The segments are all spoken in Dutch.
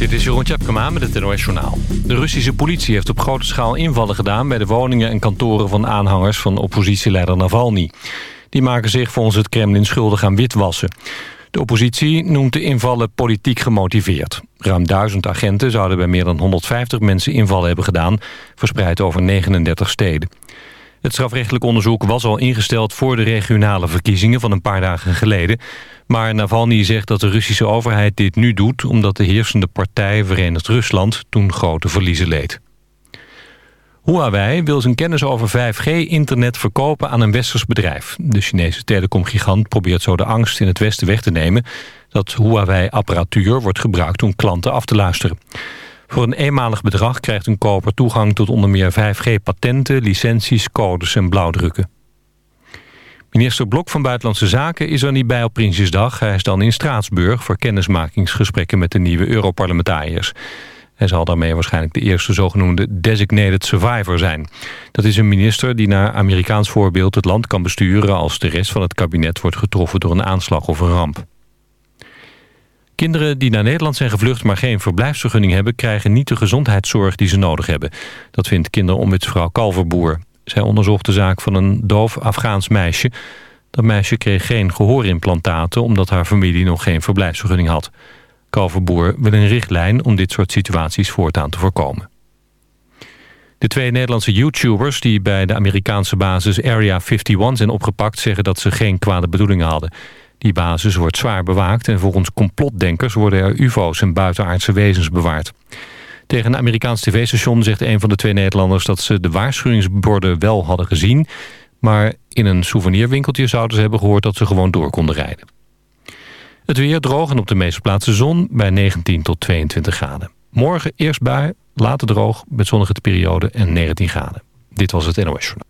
Dit is Jeroen Tjepkema met het NOS. De Russische politie heeft op grote schaal invallen gedaan... bij de woningen en kantoren van aanhangers van oppositieleider Navalny. Die maken zich volgens het Kremlin schuldig aan witwassen. De oppositie noemt de invallen politiek gemotiveerd. Ruim duizend agenten zouden bij meer dan 150 mensen invallen hebben gedaan... verspreid over 39 steden. Het strafrechtelijk onderzoek was al ingesteld voor de regionale verkiezingen van een paar dagen geleden. Maar Navalny zegt dat de Russische overheid dit nu doet... omdat de heersende partij Verenigd Rusland toen grote verliezen leed. Huawei wil zijn kennis over 5G-internet verkopen aan een westers bedrijf. De Chinese telecomgigant probeert zo de angst in het westen weg te nemen... dat Huawei-apparatuur wordt gebruikt om klanten af te luisteren. Voor een eenmalig bedrag krijgt een koper toegang tot onder meer 5G-patenten, licenties, codes en blauwdrukken. Minister Blok van Buitenlandse Zaken is er niet bij op Prinsjesdag. Hij is dan in Straatsburg voor kennismakingsgesprekken met de nieuwe Europarlementariërs. Hij zal daarmee waarschijnlijk de eerste zogenoemde designated survivor zijn. Dat is een minister die naar Amerikaans voorbeeld het land kan besturen... als de rest van het kabinet wordt getroffen door een aanslag of een ramp. Kinderen die naar Nederland zijn gevlucht maar geen verblijfsvergunning hebben... krijgen niet de gezondheidszorg die ze nodig hebben. Dat vindt kinderombudsvrouw Kalverboer. Zij onderzocht de zaak van een doof Afghaans meisje. Dat meisje kreeg geen gehoorimplantaten... omdat haar familie nog geen verblijfsvergunning had. Kalverboer wil een richtlijn om dit soort situaties voortaan te voorkomen. De twee Nederlandse YouTubers die bij de Amerikaanse basis Area 51 zijn opgepakt... zeggen dat ze geen kwade bedoelingen hadden. Die basis wordt zwaar bewaakt en volgens complotdenkers worden er ufo's en buitenaardse wezens bewaard. Tegen een Amerikaans tv-station zegt een van de twee Nederlanders dat ze de waarschuwingsborden wel hadden gezien, maar in een souvenirwinkeltje zouden ze hebben gehoord dat ze gewoon door konden rijden. Het weer droog en op de meeste plaatsen zon bij 19 tot 22 graden. Morgen eerst bui, later droog met zonnige periode en 19 graden. Dit was het NOS Journal.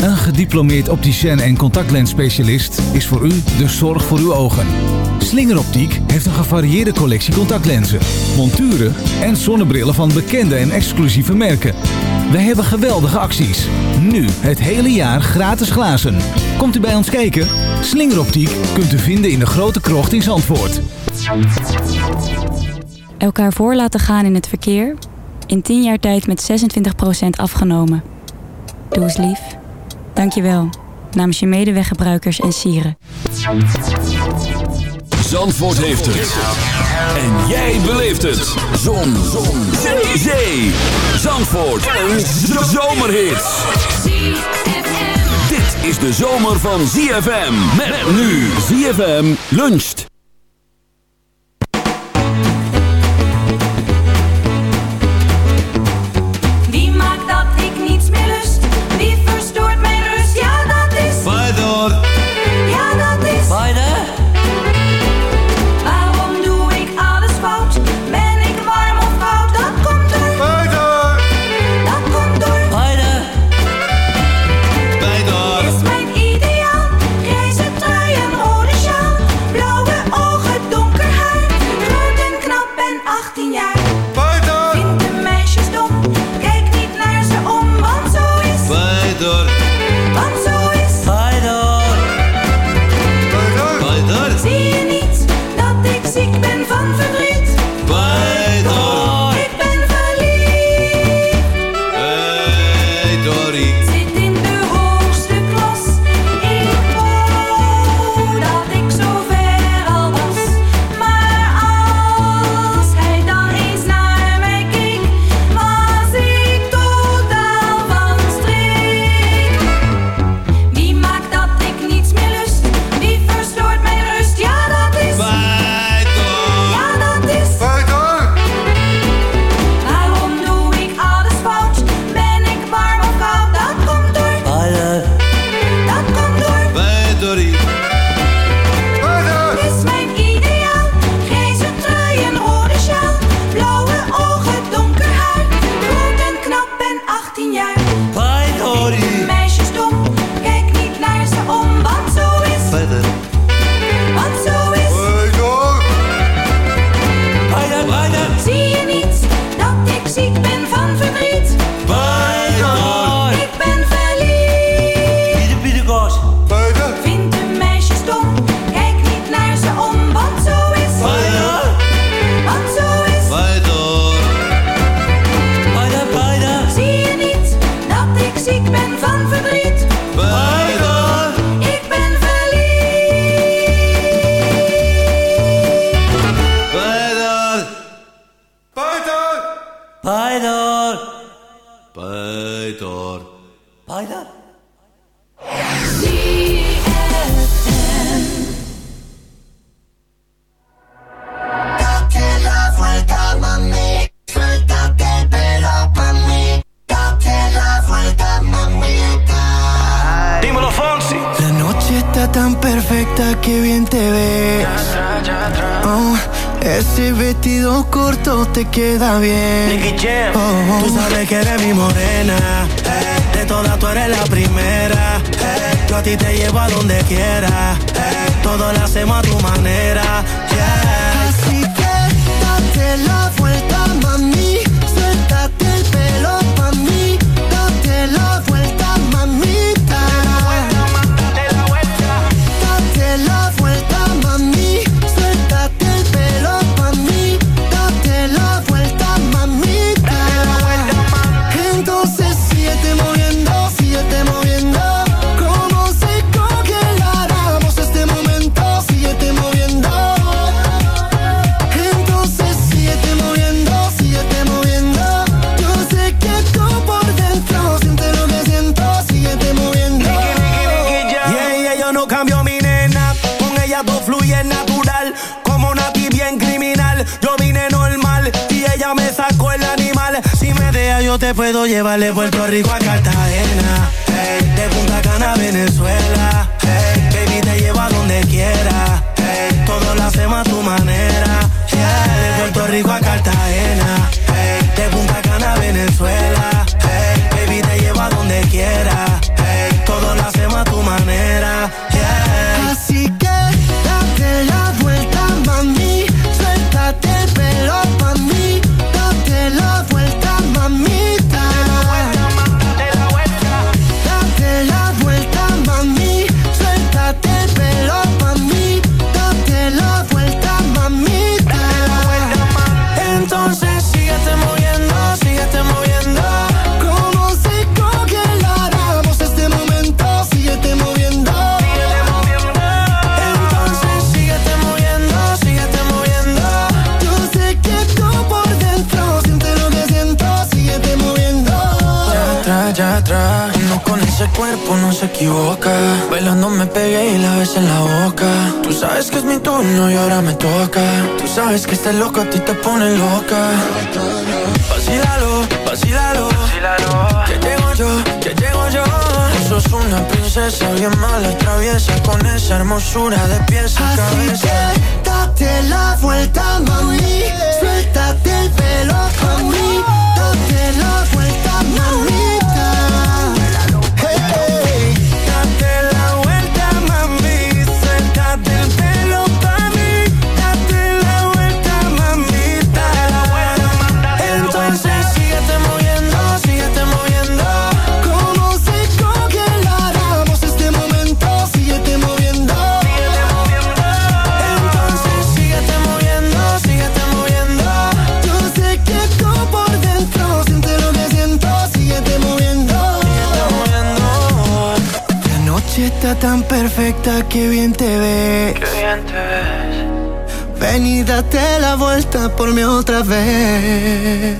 Een gediplomeerd opticien en contactlensspecialist is voor u de zorg voor uw ogen. Slingeroptiek heeft een gevarieerde collectie contactlenzen, monturen en zonnebrillen van bekende en exclusieve merken. We hebben geweldige acties. Nu het hele jaar gratis glazen. Komt u bij ons kijken? Slingeroptiek kunt u vinden in de grote krocht in Zandvoort. Elkaar voor laten gaan in het verkeer. In 10 jaar tijd met 26% afgenomen. Doe eens lief. Dankjewel. Namens je medeweggebruikers en sieren. Zandvoort heeft het. En jij beleeft het. Zon. Zon. Zee. Zee. Zandvoort. Een zomerhit. Dit is de zomer van ZFM. Met nu ZFM luncht. llévale Puerto Rico a Cartagena. princesa, bien mala, traviesa, con esa hermosura de pies a cabeza. Date la vuelta, mami, suéltate el pelo, mami, date la vuelta, mami. tan perfecta, que bien te ves. Qué bien te ves. Ven y date la vuelta por mí otra vez.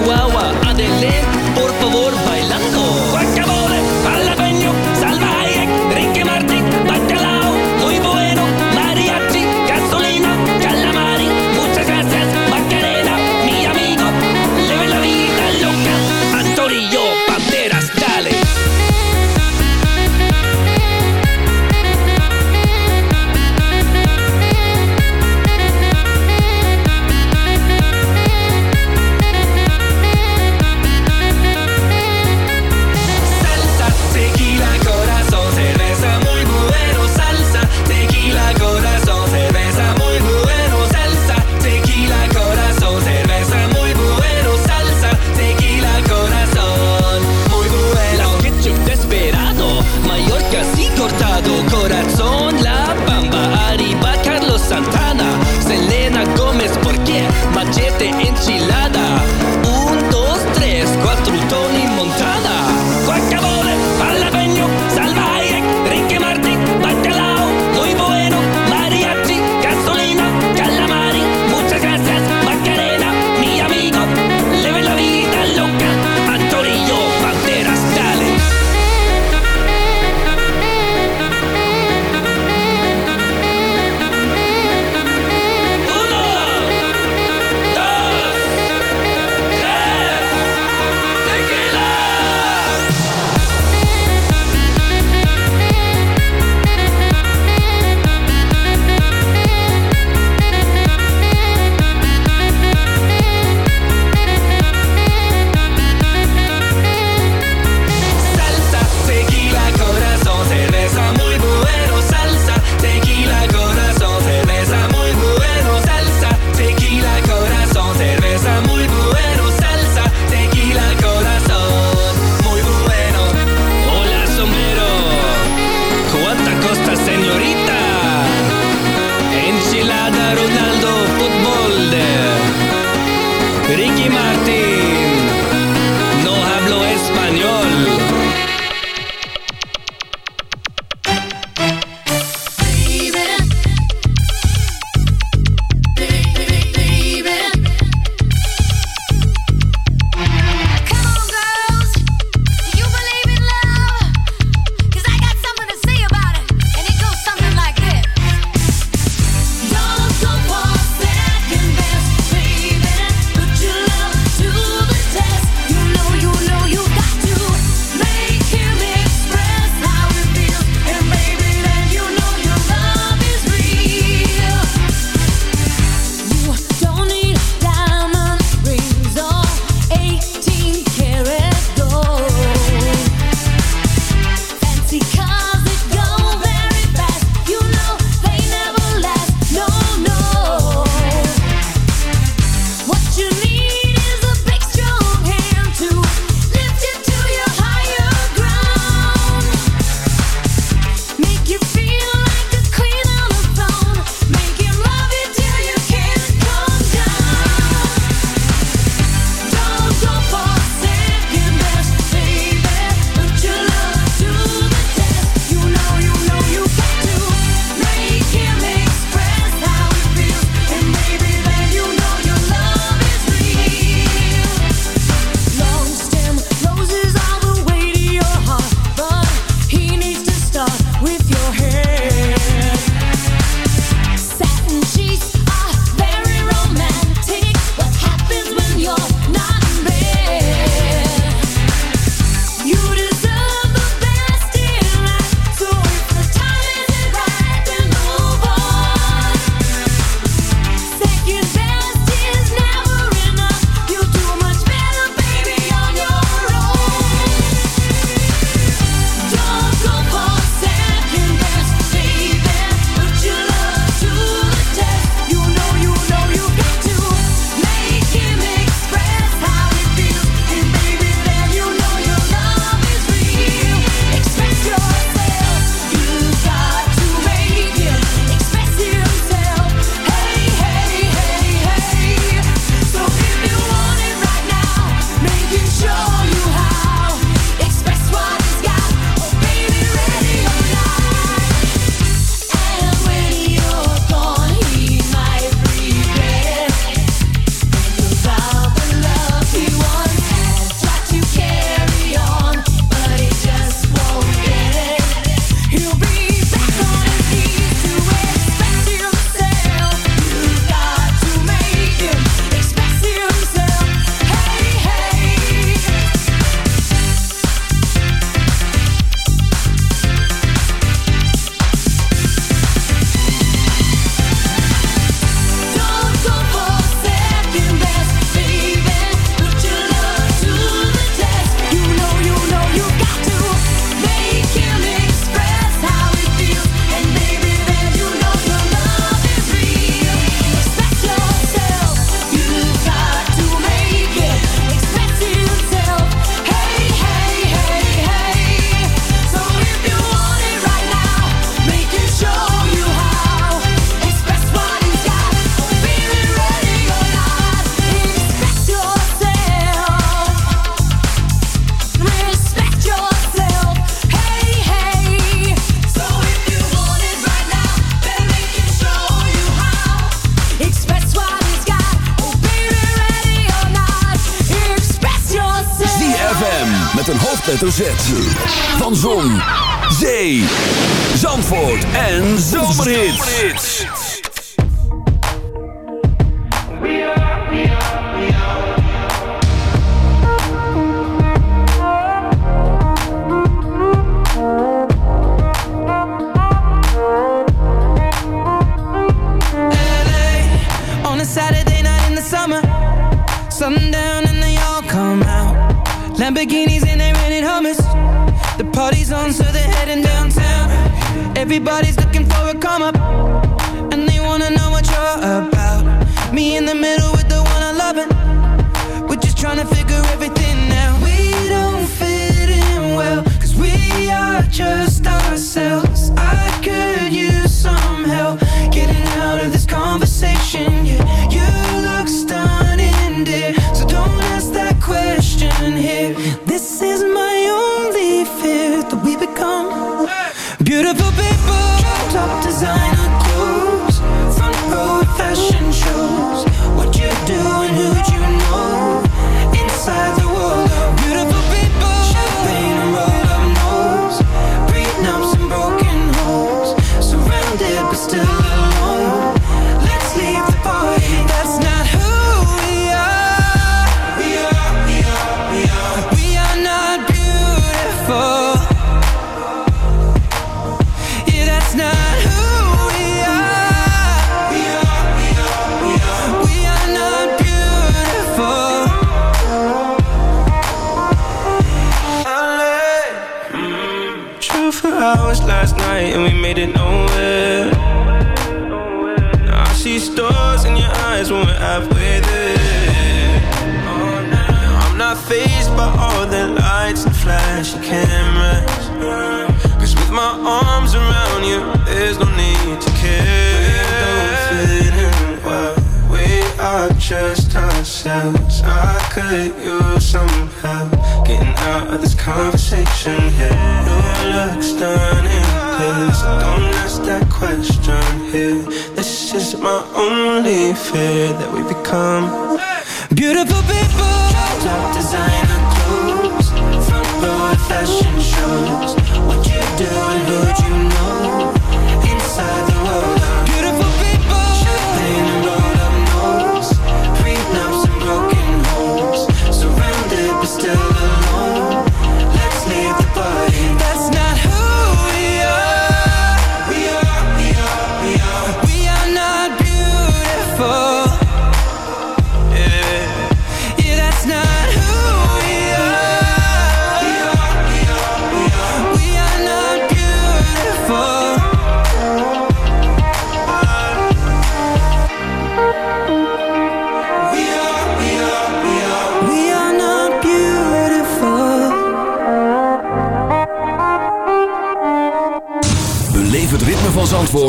you well.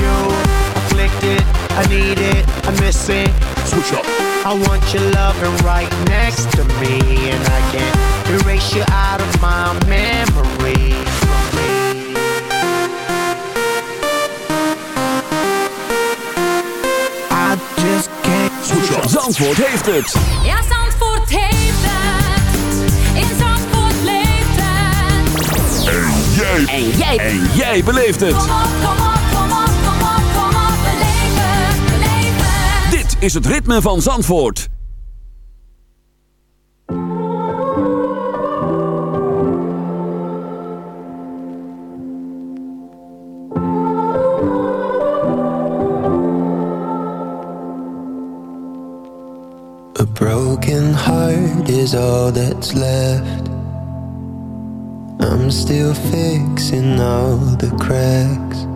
you. Afflicted, I need it, I miss it. Switch up. I want your loving right next to me, and I can't erase you out of my memory. I just can't Switch up. Zandvoort heeft het. Ja, Zandvoort heeft het. In Zandvoort leeft het. En jij. En jij. En jij beleeft het. Kom op, kom op, is het ritme van Zandvoort. A broken heart is all that's left. I'm still fixing all the cracks.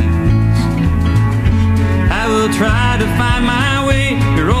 To find my way. You're